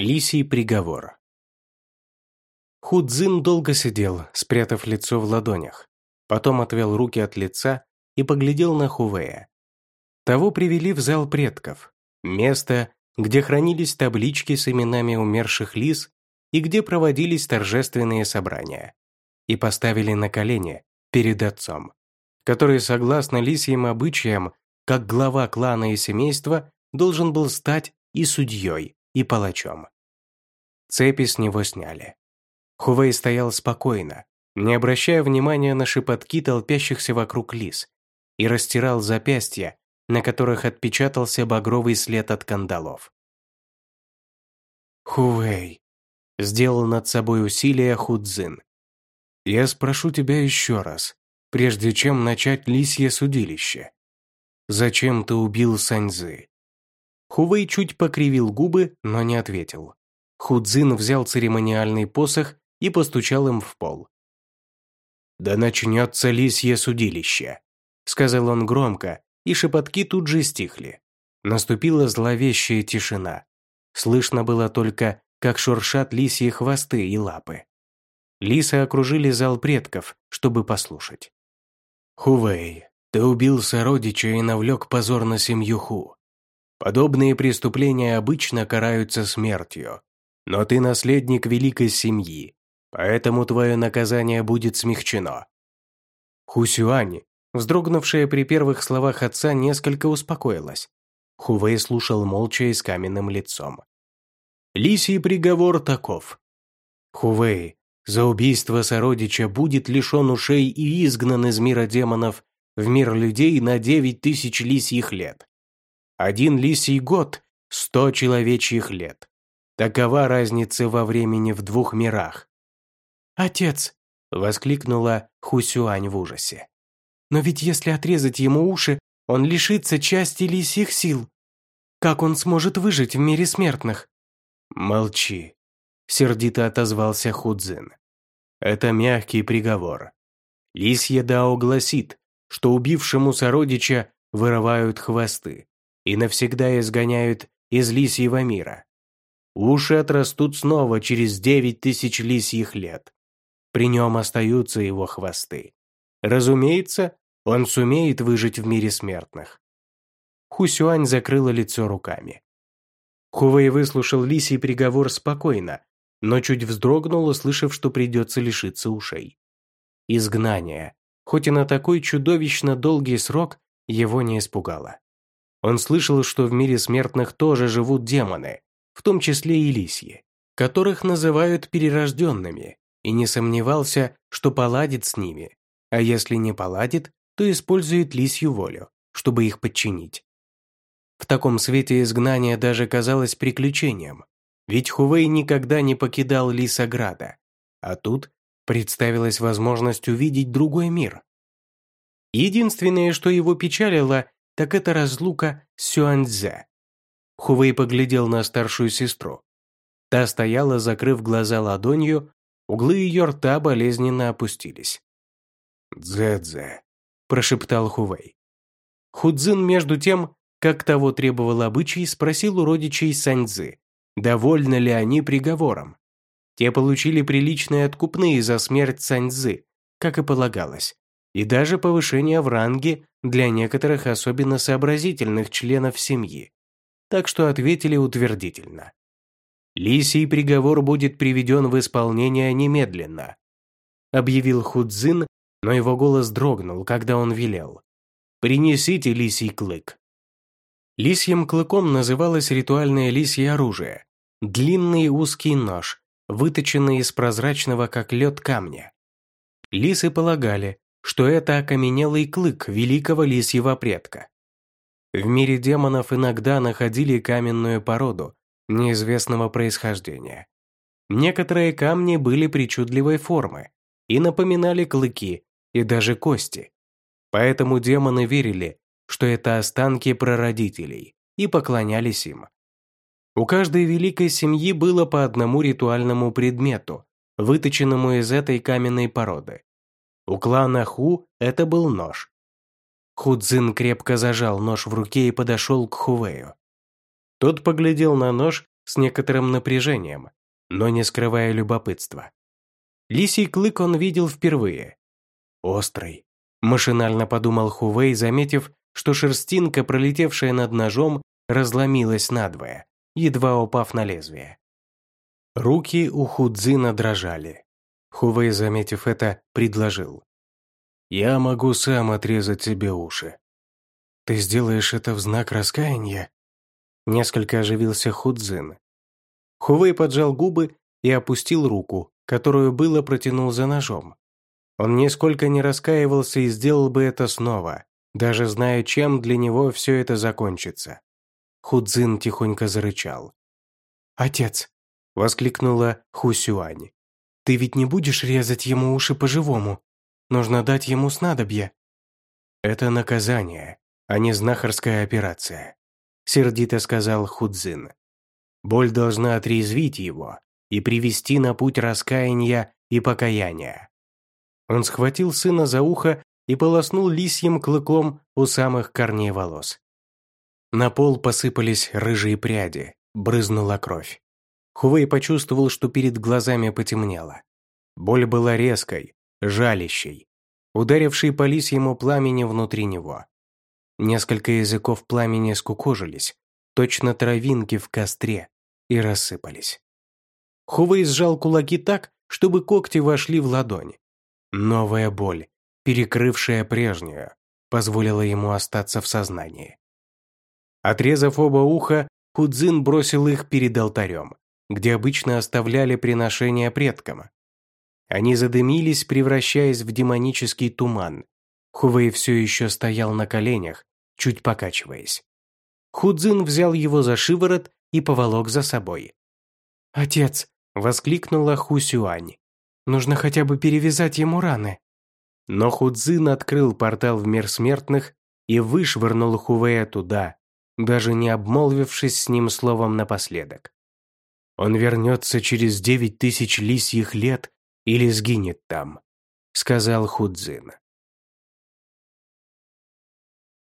Лисий приговор. Худзин долго сидел, спрятав лицо в ладонях. Потом отвел руки от лица и поглядел на Хувея. Того привели в зал предков, место, где хранились таблички с именами умерших лис и где проводились торжественные собрания, и поставили на колени перед отцом, который, согласно лисьим обычаям, как глава клана и семейства, должен был стать и судьей, и палачом. Цепи с него сняли. Хувей стоял спокойно, не обращая внимания на шепотки толпящихся вокруг лис, и растирал запястья, на которых отпечатался багровый след от кандалов. «Хувей», — сделал над собой усилие Худзин. «Я спрошу тебя еще раз, прежде чем начать лисье судилище. Зачем ты убил Саньзы?» Хувей чуть покривил губы, но не ответил. Худзин взял церемониальный посох и постучал им в пол. «Да начнется лисье судилище», — сказал он громко, и шепотки тут же стихли. Наступила зловещая тишина. Слышно было только, как шуршат лисьи хвосты и лапы. Лисы окружили зал предков, чтобы послушать. «Хувей, ты убил сородича и навлек позор на семью Ху. Подобные преступления обычно караются смертью. Но ты наследник великой семьи, поэтому твое наказание будет смягчено». Хусюань, вздрогнувшая при первых словах отца, несколько успокоилась. Хувей слушал молча и с каменным лицом. Лисий приговор таков. Хувей, за убийство сородича будет лишен ушей и изгнан из мира демонов в мир людей на девять тысяч лисьих лет. Один лисий год – сто человечьих лет. Такова разница во времени в двух мирах. «Отец!» – воскликнула Хусюань в ужасе. «Но ведь если отрезать ему уши, он лишится части лисьих сил. Как он сможет выжить в мире смертных?» «Молчи», – сердито отозвался Худзин. «Это мягкий приговор. Лисье Дао гласит, что убившему сородича вырывают хвосты и навсегда изгоняют из лисьего мира. Уши отрастут снова через девять тысяч лисьих лет. При нем остаются его хвосты. Разумеется, он сумеет выжить в мире смертных. Хусюань закрыла лицо руками. Хувей выслушал лисий приговор спокойно, но чуть вздрогнул, услышав, что придется лишиться ушей. Изгнание, хоть и на такой чудовищно долгий срок, его не испугало. Он слышал, что в мире смертных тоже живут демоны, в том числе и лисьи, которых называют перерожденными, и не сомневался, что поладит с ними, а если не поладит, то использует лисью волю, чтобы их подчинить. В таком свете изгнание даже казалось приключением, ведь Хувей никогда не покидал Лисограда, а тут представилась возможность увидеть другой мир. Единственное, что его печалило, так это разлука с Сюаньцзе. Хувей поглядел на старшую сестру. Та стояла, закрыв глаза ладонью, углы ее рта болезненно опустились. «Дзе-дзе», – прошептал Хувей. Худзин, между тем, как того требовал обычай, спросил у родичей Саньцзы, довольны ли они приговором. Те получили приличные откупные за смерть Саньцзы, как и полагалось, и даже повышение в ранге для некоторых особенно сообразительных членов семьи. Так что ответили утвердительно. «Лисий приговор будет приведен в исполнение немедленно», объявил Худзин, но его голос дрогнул, когда он велел. «Принесите лисий клык». Лисьим клыком называлось ритуальное лисье оружие. Длинный узкий нож, выточенный из прозрачного как лед камня. Лисы полагали, что это окаменелый клык великого лисьего предка. В мире демонов иногда находили каменную породу неизвестного происхождения. Некоторые камни были причудливой формы и напоминали клыки и даже кости. Поэтому демоны верили, что это останки прародителей, и поклонялись им. У каждой великой семьи было по одному ритуальному предмету, выточенному из этой каменной породы. У клана Ху это был нож. Худзин крепко зажал нож в руке и подошел к Хувею. Тот поглядел на нож с некоторым напряжением, но не скрывая любопытства. Лисий клык он видел впервые. Острый. Машинально подумал Хувей, заметив, что шерстинка, пролетевшая над ножом, разломилась надвое, едва упав на лезвие. Руки у Худзина дрожали. Хувей, заметив это, предложил. «Я могу сам отрезать тебе уши». «Ты сделаешь это в знак раскаяния?» Несколько оживился Худзин. Хувей поджал губы и опустил руку, которую было протянул за ножом. Он нисколько не раскаивался и сделал бы это снова, даже зная, чем для него все это закончится. Худзин тихонько зарычал. «Отец!» – воскликнула Хусюань. «Ты ведь не будешь резать ему уши по-живому? Нужно дать ему снадобье». «Это наказание, а не знахарская операция», – сердито сказал Худзин. «Боль должна отрезвить его и привести на путь раскаяния и покаяния». Он схватил сына за ухо и полоснул лисьим клыком у самых корней волос. На пол посыпались рыжие пряди, брызнула кровь. Хувей почувствовал, что перед глазами потемнело. Боль была резкой, жалящей, ударившей по лисьему пламени внутри него. Несколько языков пламени скукожились, точно травинки в костре, и рассыпались. Хувей сжал кулаки так, чтобы когти вошли в ладонь. Новая боль, перекрывшая прежнюю, позволила ему остаться в сознании. Отрезав оба уха, Худзин бросил их перед алтарем, где обычно оставляли приношения предкам. Они задымились, превращаясь в демонический туман. Хувей все еще стоял на коленях, чуть покачиваясь. Худзин взял его за шиворот и поволок за собой. «Отец!» – воскликнула Хусюань. «Нужно хотя бы перевязать ему раны». Но Худзин открыл портал в мир смертных и вышвырнул Хувея туда, даже не обмолвившись с ним словом напоследок. «Он вернется через девять тысяч лисьих лет или сгинет там», — сказал Худзин.